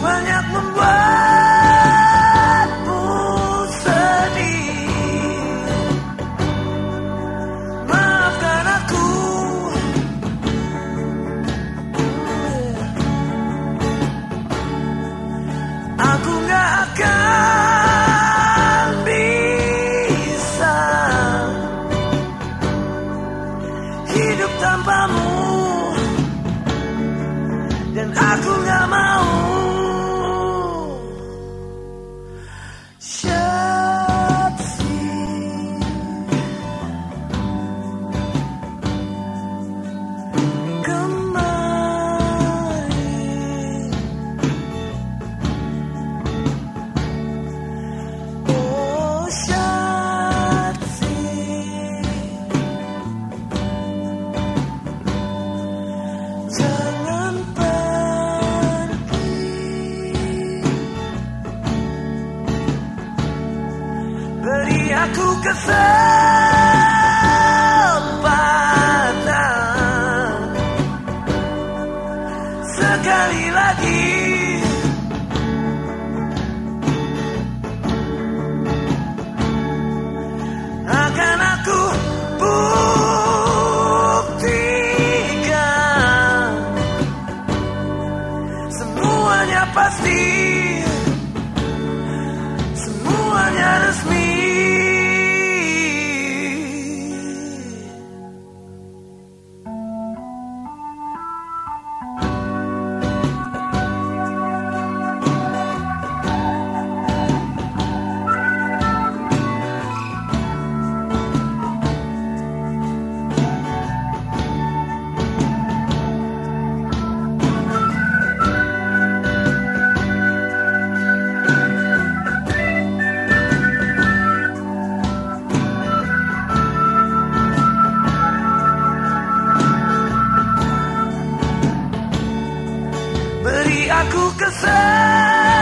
banyak membuat kesal aku kesal.